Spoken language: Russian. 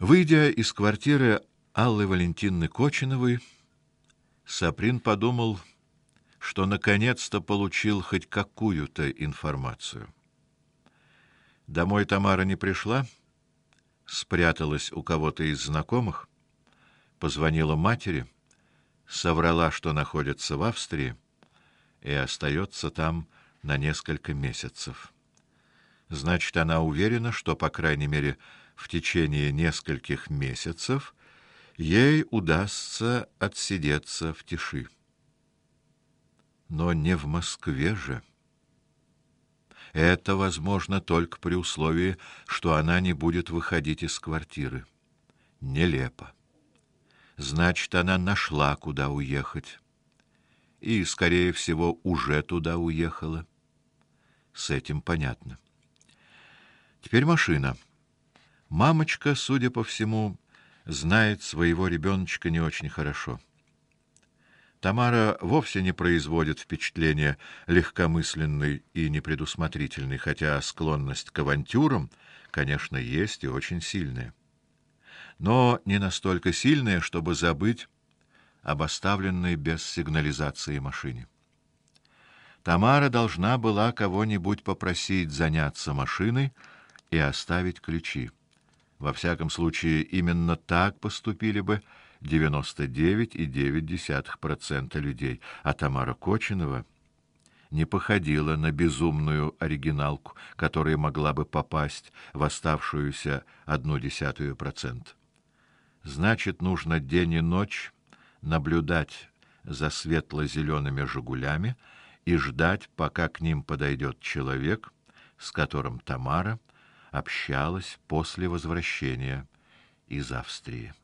Выйдя из квартиры Аллы Валентинны Кочиновой, Саприн подумал, что наконец-то получил хоть какую-то информацию. Домой Тамара не пришла, спряталась у кого-то из знакомых, позвонила матери, соврала, что находится в Австрии и остается там на несколько месяцев. Значит, она уверена, что по крайней мере в течение нескольких месяцев ей удастся отсидеться в тиши. Но не в Москве же. Это возможно только при условии, что она не будет выходить из квартиры. Нелепо. Значит, она нашла, куда уехать. И, скорее всего, уже туда уехала. С этим понятно. Теперь машина. Мамочка, судя по всему, знает своего ребеночка не очень хорошо. Тамара вовсе не производит впечатления легкомысленной и непредусмотрительной, хотя склонность к авантюрам, конечно, есть и очень сильная. Но не настолько сильная, чтобы забыть об оставленной без сигнализации машине. Тамара должна была кого-нибудь попросить заняться машиной и оставить ключи. Во всяком случае, именно так поступили бы 99,9% людей, а Тамара Кочинова не походила на безумную оригиналку, которая могла бы попасть в оставшуюся одну десятую процент. Значит, нужно день и ночь наблюдать за светло зелеными Жигулями и ждать, пока к ним подойдет человек, с которым Тамара общалась после возвращения из Австрии.